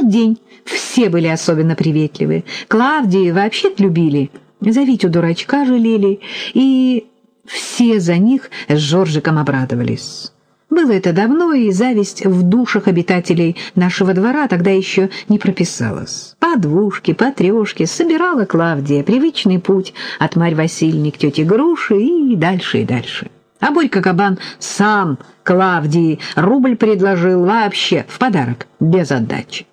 тот день все были особенно приветливы. Клавдии вообще любили, за Витю дурачка жалели, и все за них с Жоржиком обрадовались. Было это давно, и зависть в душах обитателей нашего двора тогда еще не прописалась. По двушке, по трешке собирала Клавдия привычный путь от Марь Васильевны к тете Груши и дальше и дальше. А Борька Кабан сам Клавдии рубль предложил вообще в подарок, без отдачи.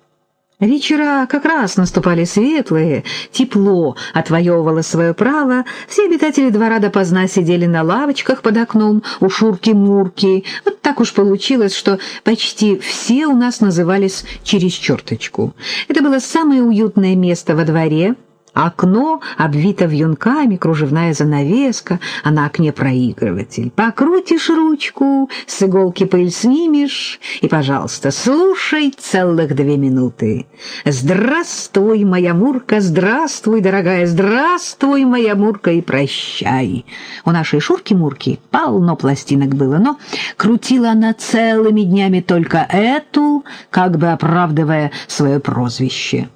Вечера как раз наступали светлые, тепло отвоевывало свое право, все обитатели двора допоздна сидели на лавочках под окном у Шурки-Мурки. Вот так уж получилось, что почти все у нас назывались через черточку. Это было самое уютное место во дворе — Окно обвито вьюнками, кружевная занавеска, а на окне проигрыватель. Покрутишь ручку, с иголки пыль снимешь, и, пожалуйста, слушай целых две минуты. «Здравствуй, моя Мурка, здравствуй, дорогая, здравствуй, моя Мурка, и прощай». У нашей Шурки-Мурки полно пластинок было, но крутила она целыми днями только эту, как бы оправдывая свое прозвище.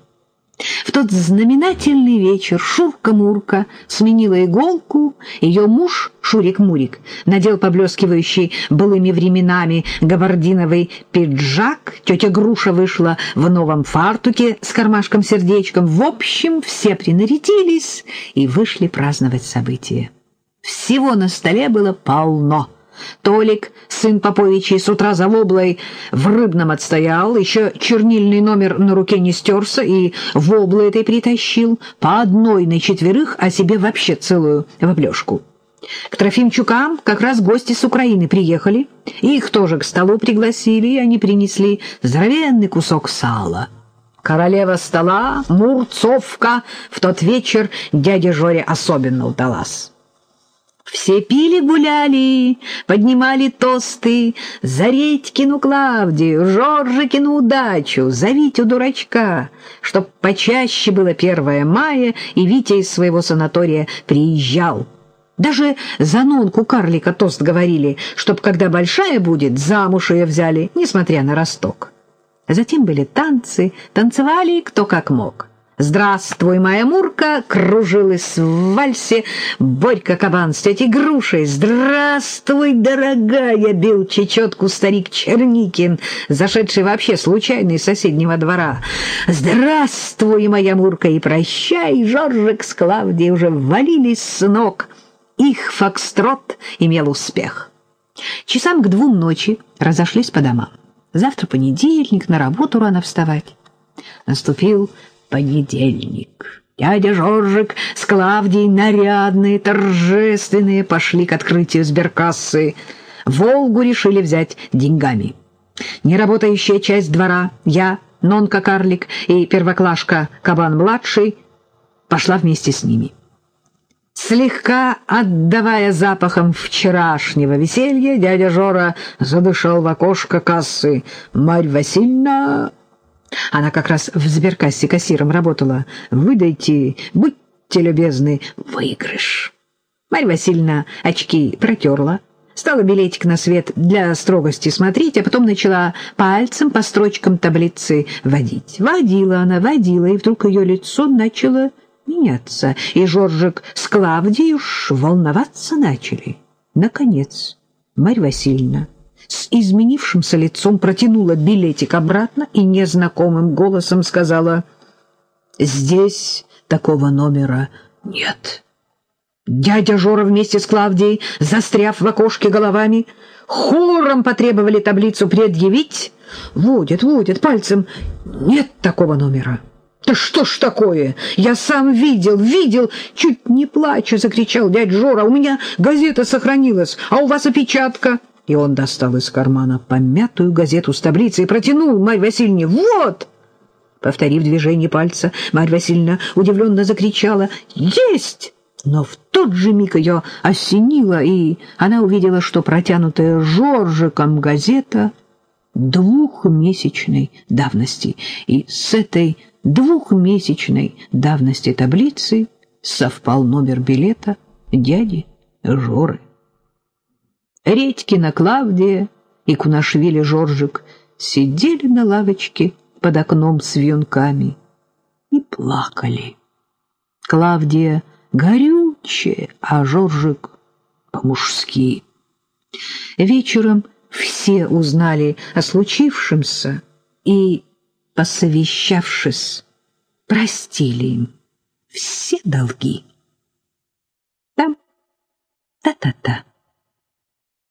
В тот знаменательный вечер Шурка-Мурка сменила иголку, ее муж Шурик-Мурик надел поблескивающий былыми временами габардиновый пиджак, тетя Груша вышла в новом фартуке с кармашком-сердечком. В общем, все принарядились и вышли праздновать событие. Всего на столе было полно — Толик, сын Поповичей, с утра за воблой в рыбном отстоял, еще чернильный номер на руке не стерся и воблы этой притащил, по одной на четверых, а себе вообще целую в облежку. К Трофимчукам как раз гости с Украины приехали, их тоже к столу пригласили, и они принесли здоровенный кусок сала. Королева стола, Мурцовка, в тот вечер дяде Жоре особенно удалась. Все пили-гуляли, поднимали тосты за Редькину Клавдию, Жоржикину удачу, за Витю дурачка, чтоб почаще было первое мая, и Витя из своего санатория приезжал. Даже за нонку карлика тост говорили, чтоб, когда большая будет, замуж ее взяли, несмотря на росток. Затем были танцы, танцевали кто как мог. «Здравствуй, моя Мурка!» кружилась в вальсе Борька Кабан с тетей Грушей. «Здравствуй, дорогая!» бил чечетку старик Черникин, зашедший вообще случайно из соседнего двора. «Здравствуй, моя Мурка!» и «Прощай!» Жоржик с Клавдией уже валились с ног. Их фокстрот имел успех. Часам к двум ночи разошлись по домам. Завтра понедельник, на работу рано вставать. Наступил понедельник. Дядя Жоржик с Клавдией нарядные, торжественные пошли к открытию сберкассы. «Волгу» решили взять деньгами. Неработающая часть двора, я, Нонка-карлик и первоклашка Кабан-младший, пошла вместе с ними. Слегка отдавая запахом вчерашнего веселья, дядя Жора задышал в окошко кассы. «Марь Васильевна...» Она как раз в сберкассе кассиром работала. «Выдайте, будьте любезны, выигрыш». Марья Васильевна очки протерла, стала билетик на свет для строгости смотреть, а потом начала пальцем по строчкам таблицы водить. Водила она, водила, и вдруг ее лицо начало меняться, и Жоржик с Клавдией уж волноваться начали. Наконец, Марья Васильевна с изменившимся лицом протянула билетик обратно и незнакомым голосом сказала «Здесь такого номера нет». Дядя Жора вместе с Клавдией, застряв в окошке головами, хором потребовали таблицу предъявить. Водят, водят пальцем. Нет такого номера. «Да что ж такое? Я сам видел, видел!» Чуть не плача закричал дядя Жора. «У меня газета сохранилась, а у вас опечатка!» И он достал из кармана помятую газету с таблицей и протянул Марь Васильевне. «Вот!» Повторив движение пальца, Марь Васильевна удивленно закричала «Есть!» Но в тот же миг ее осенило, и она увидела, что протянутая Жоржиком газета двухмесячной давности. И с этой двухмесячной давности таблицы совпал номер билета дяди Жоры. Редькина Клавдия и Кунашвили Жоржик сидели на лавочке под окном с вьюнками и плакали. Клавдия горючая, а Жоржик по-мужски. Вечером все узнали о случившемся и, посовещавшись, простили им все долги. Там та-та-та.